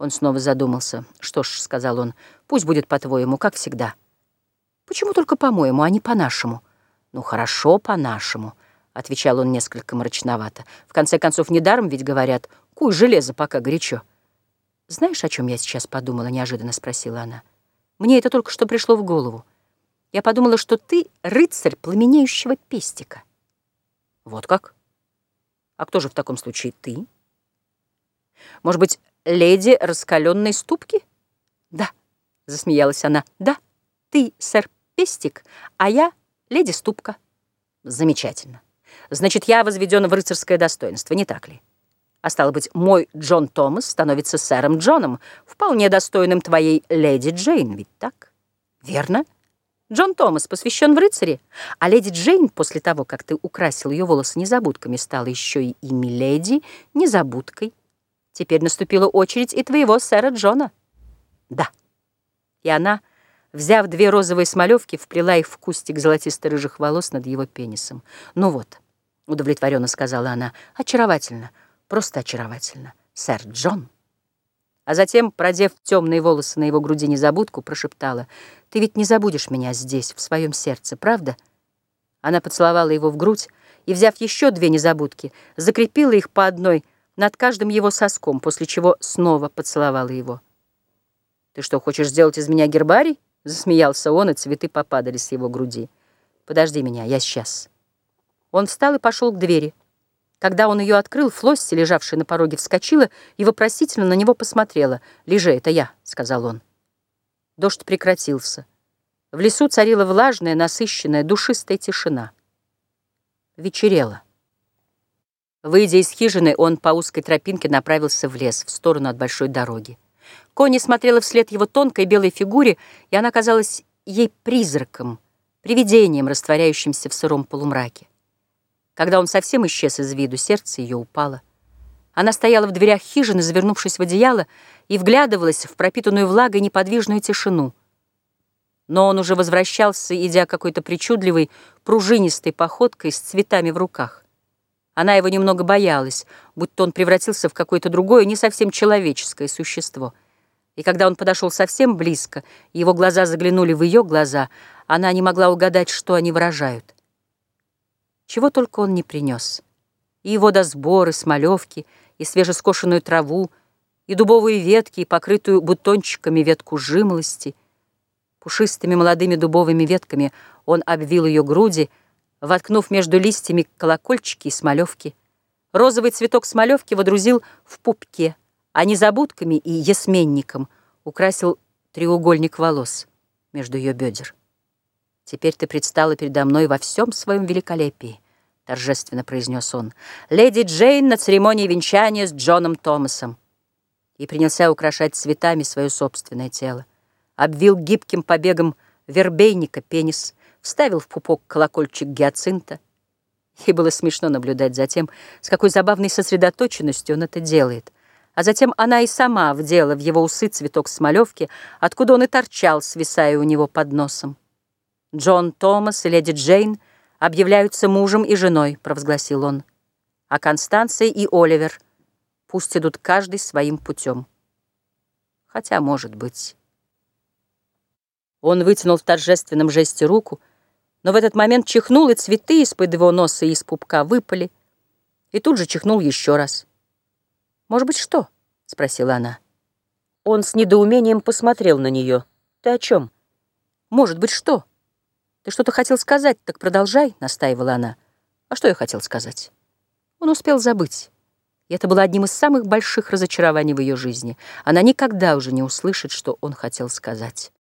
Он снова задумался. «Что ж», — сказал он, — «пусть будет по-твоему, как всегда». «Почему только по-моему, а не по-нашему?» «Ну, хорошо, по-нашему», — отвечал он несколько мрачновато. «В конце концов, недаром ведь говорят, куй железо, пока горячо». «Знаешь, о чем я сейчас подумала?» — неожиданно спросила она. «Мне это только что пришло в голову. Я подумала, что ты рыцарь пламенеющего пестика». «Вот как? А кто же в таком случае ты?» «Может быть, леди раскаленной ступки?» «Да», — засмеялась она, — «да, ты, сэр Пестик, а я леди Ступка». «Замечательно. Значит, я возведен в рыцарское достоинство, не так ли? А стало быть, мой Джон Томас становится сэром Джоном, вполне достойным твоей леди Джейн, ведь так? Верно?» Джон Томас посвящен в рыцаре, а леди Джейн, после того, как ты украсил ее волосы незабудками, стала еще и миледи незабудкой. Теперь наступила очередь и твоего сэра Джона. Да. И она, взяв две розовые смолевки, вплела их в кустик золотисто-рыжих волос над его пенисом. Ну вот, удовлетворенно сказала она, очаровательно, просто очаровательно, сэр Джон. А затем, продев темные волосы на его груди незабудку, прошептала, «Ты ведь не забудешь меня здесь, в своем сердце, правда?» Она поцеловала его в грудь и, взяв еще две незабудки, закрепила их по одной над каждым его соском, после чего снова поцеловала его. «Ты что, хочешь сделать из меня гербарий?» Засмеялся он, и цветы попадали с его груди. «Подожди меня, я сейчас». Он встал и пошел к двери. Когда он ее открыл, Флосси, лежавшая на пороге, вскочила и вопросительно на него посмотрела. «Лежи, это я», — сказал он. Дождь прекратился. В лесу царила влажная, насыщенная, душистая тишина. Вечерело. Выйдя из хижины, он по узкой тропинке направился в лес, в сторону от большой дороги. Кони смотрела вслед его тонкой белой фигуре, и она казалась ей призраком, привидением, растворяющимся в сыром полумраке. Когда он совсем исчез из виду, сердце ее упало. Она стояла в дверях хижины, завернувшись в одеяло, и вглядывалась в пропитанную влагой неподвижную тишину. Но он уже возвращался, идя какой-то причудливой, пружинистой походкой с цветами в руках. Она его немного боялась, будто он превратился в какое-то другое, не совсем человеческое существо. И когда он подошел совсем близко, его глаза заглянули в ее глаза, она не могла угадать, что они выражают. Чего только он не принес. И водосборы, смолевки, и свежескошенную траву, и дубовые ветки, и покрытую бутончиками ветку жимолости. Пушистыми молодыми дубовыми ветками он обвил ее груди, воткнув между листьями колокольчики и смолевки. Розовый цветок смолевки водрузил в пупке, а незабудками и ясменником украсил треугольник волос между ее бедер. «Теперь ты предстала передо мной во всем своем великолепии», — торжественно произнес он. «Леди Джейн на церемонии венчания с Джоном Томасом». И принялся украшать цветами свое собственное тело. Обвил гибким побегом вербейника пенис, вставил в пупок колокольчик гиацинта. И было смешно наблюдать за тем, с какой забавной сосредоточенностью он это делает. А затем она и сама вдела в его усы цветок смолевки, откуда он и торчал, свисая у него под носом. Джон Томас и леди Джейн объявляются мужем и женой, провозгласил он. А Констанция и Оливер пусть идут каждый своим путем. Хотя, может быть... Он вытянул в торжественном жесте руку, но в этот момент чихнул, и цветы из-под его носа и из пупка выпали, и тут же чихнул еще раз. «Может быть, что?» — спросила она. Он с недоумением посмотрел на нее. «Ты о чем?» «Может быть, что?» «Ты что-то хотел сказать, так продолжай», — настаивала она. «А что я хотел сказать?» Он успел забыть. И это было одним из самых больших разочарований в ее жизни. Она никогда уже не услышит, что он хотел сказать.